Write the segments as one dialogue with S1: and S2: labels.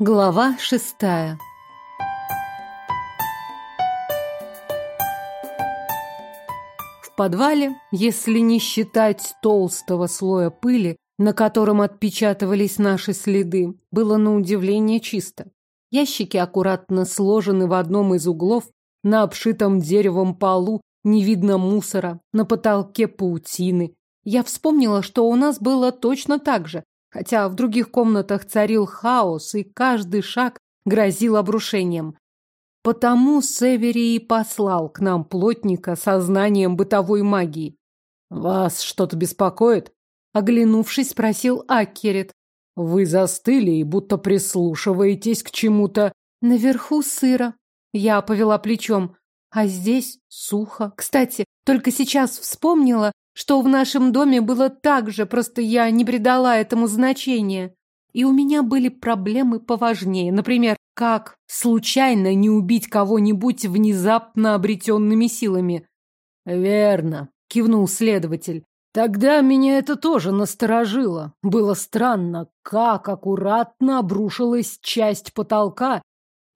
S1: Глава шестая В подвале, если не считать толстого слоя пыли, на котором отпечатывались наши следы, было на удивление чисто. Ящики аккуратно сложены в одном из углов, на обшитом деревом полу не видно мусора, на потолке паутины. Я вспомнила, что у нас было точно так же, хотя в других комнатах царил хаос, и каждый шаг грозил обрушением. Потому Севери и послал к нам плотника со знанием бытовой магии. «Вас что-то беспокоит?» Оглянувшись, спросил Аккерет. «Вы застыли и будто прислушиваетесь к чему-то». «Наверху сыро». Я повела плечом. А здесь сухо. Кстати, только сейчас вспомнила, что в нашем доме было так же, просто я не придала этому значения. И у меня были проблемы поважнее. Например, как случайно не убить кого-нибудь внезапно обретенными силами. «Верно», — кивнул следователь. «Тогда меня это тоже насторожило. Было странно, как аккуратно обрушилась часть потолка,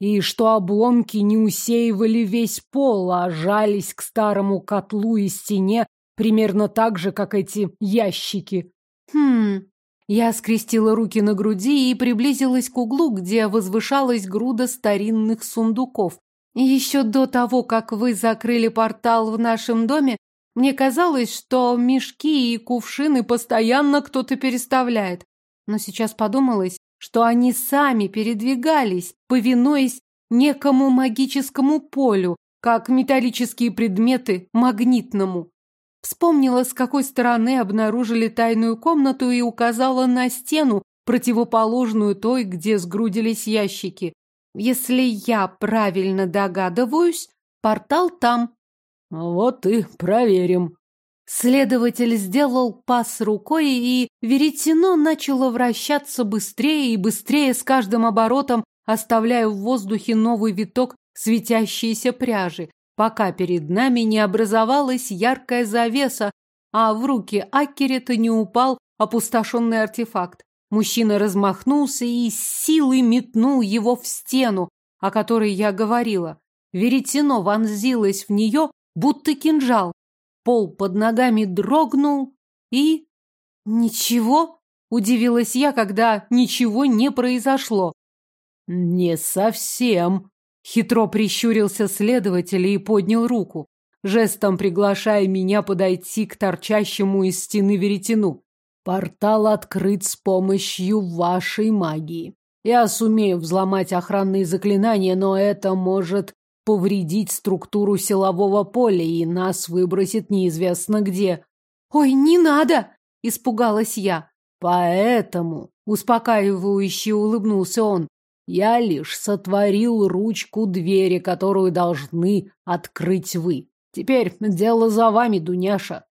S1: и что обломки не усеивали весь пол, а жались к старому котлу и стене, Примерно так же, как эти ящики. Хм. Я скрестила руки на груди и приблизилась к углу, где возвышалась груда старинных сундуков. Еще до того, как вы закрыли портал в нашем доме, мне казалось, что мешки и кувшины постоянно кто-то переставляет. Но сейчас подумалось, что они сами передвигались, повинуясь некому магическому полю, как металлические предметы магнитному. Вспомнила, с какой стороны обнаружили тайную комнату и указала на стену, противоположную той, где сгрудились ящики. Если я правильно догадываюсь, портал там. Вот и проверим. Следователь сделал пас рукой, и веретено начало вращаться быстрее и быстрее с каждым оборотом, оставляя в воздухе новый виток светящейся пряжи пока перед нами не образовалась яркая завеса, а в руки Аккерета не упал опустошенный артефакт. Мужчина размахнулся и с силой метнул его в стену, о которой я говорила. Веретено вонзилось в нее, будто кинжал. Пол под ногами дрогнул и... Ничего? Удивилась я, когда ничего не произошло. Не совсем, Хитро прищурился следователь и поднял руку, жестом приглашая меня подойти к торчащему из стены веретену. Портал открыт с помощью вашей магии. Я сумею взломать охранные заклинания, но это может повредить структуру силового поля и нас выбросит неизвестно где. Ой, не надо, испугалась я. Поэтому, успокаивающе улыбнулся он, я лишь сотворил ручку двери, которую должны открыть вы. Теперь дело за вами, Дуняша.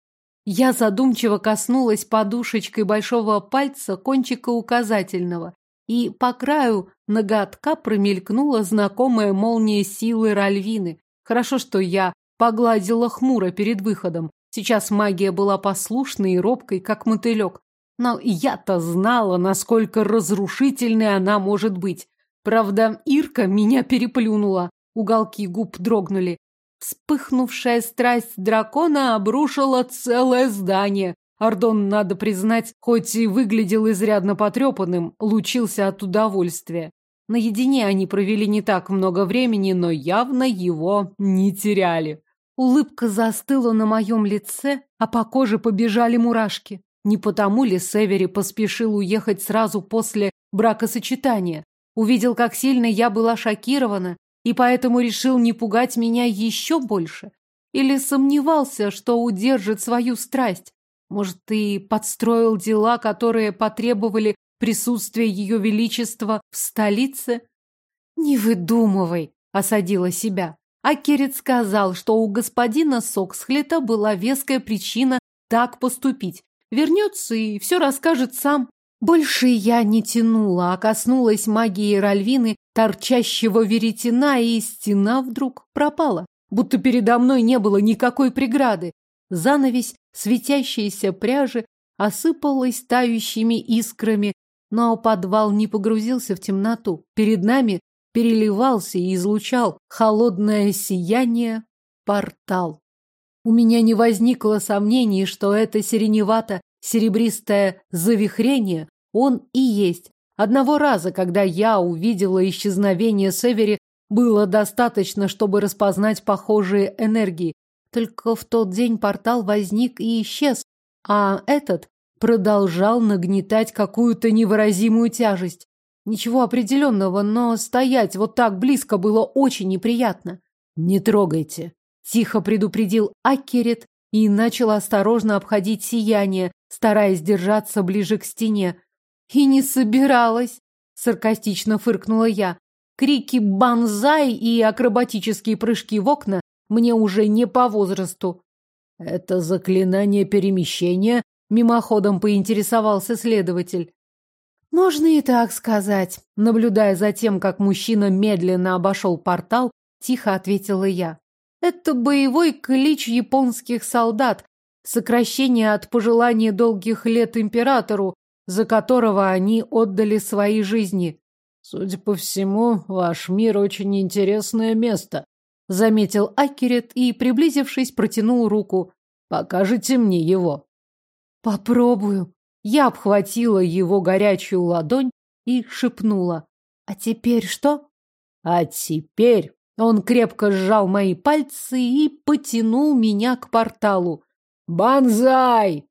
S1: Я задумчиво коснулась подушечкой большого пальца кончика указательного, и по краю ноготка промелькнула знакомая молния силы Ральвины. Хорошо, что я погладила хмуро перед выходом. Сейчас магия была послушной и робкой, как мотылек. Но я-то знала, насколько разрушительной она может быть. Правда, Ирка меня переплюнула. Уголки губ дрогнули. Вспыхнувшая страсть дракона обрушила целое здание. Ардон, надо признать, хоть и выглядел изрядно потрепанным, лучился от удовольствия. Наедине они провели не так много времени, но явно его не теряли. Улыбка застыла на моем лице, а по коже побежали мурашки. Не потому ли Севери поспешил уехать сразу после бракосочетания? Увидел, как сильно я была шокирована, и поэтому решил не пугать меня еще больше. Или сомневался, что удержит свою страсть. Может, и подстроил дела, которые потребовали присутствия ее величества в столице? Не выдумывай, осадила себя. А сказал, что у господина Соксхлета была веская причина так поступить. Вернется и все расскажет сам. Больше я не тянула, а коснулась магии Ральвины, торчащего веретена, и стена вдруг пропала, будто передо мной не было никакой преграды. Занавесь светящейся пряжи осыпалась тающими искрами, Но подвал не погрузился в темноту. Перед нами переливался и излучал холодное сияние портал. У меня не возникло сомнений, что это сиреневато-серебристое завихрение он и есть. Одного раза, когда я увидела исчезновение Севери, было достаточно, чтобы распознать похожие энергии. Только в тот день портал возник и исчез, а этот продолжал нагнетать какую-то невыразимую тяжесть. Ничего определенного, но стоять вот так близко было очень неприятно. «Не трогайте», — тихо предупредил Акерет и начал осторожно обходить сияние, стараясь держаться ближе к стене. «И не собиралась», — саркастично фыркнула я. Крики «банзай» и акробатические прыжки в окна мне уже не по возрасту. «Это заклинание перемещения?» — мимоходом поинтересовался следователь. «Можно и так сказать». Наблюдая за тем, как мужчина медленно обошел портал, тихо ответила я. «Это боевой клич японских солдат, сокращение от пожелания долгих лет императору, за которого они отдали свои жизни. Судя по всему, ваш мир очень интересное место, заметил Акерет и, приблизившись, протянул руку. Покажите мне его. Попробую. Я обхватила его горячую ладонь и шепнула. А теперь что? А теперь он крепко сжал мои пальцы и потянул меня к порталу. «Банзай!»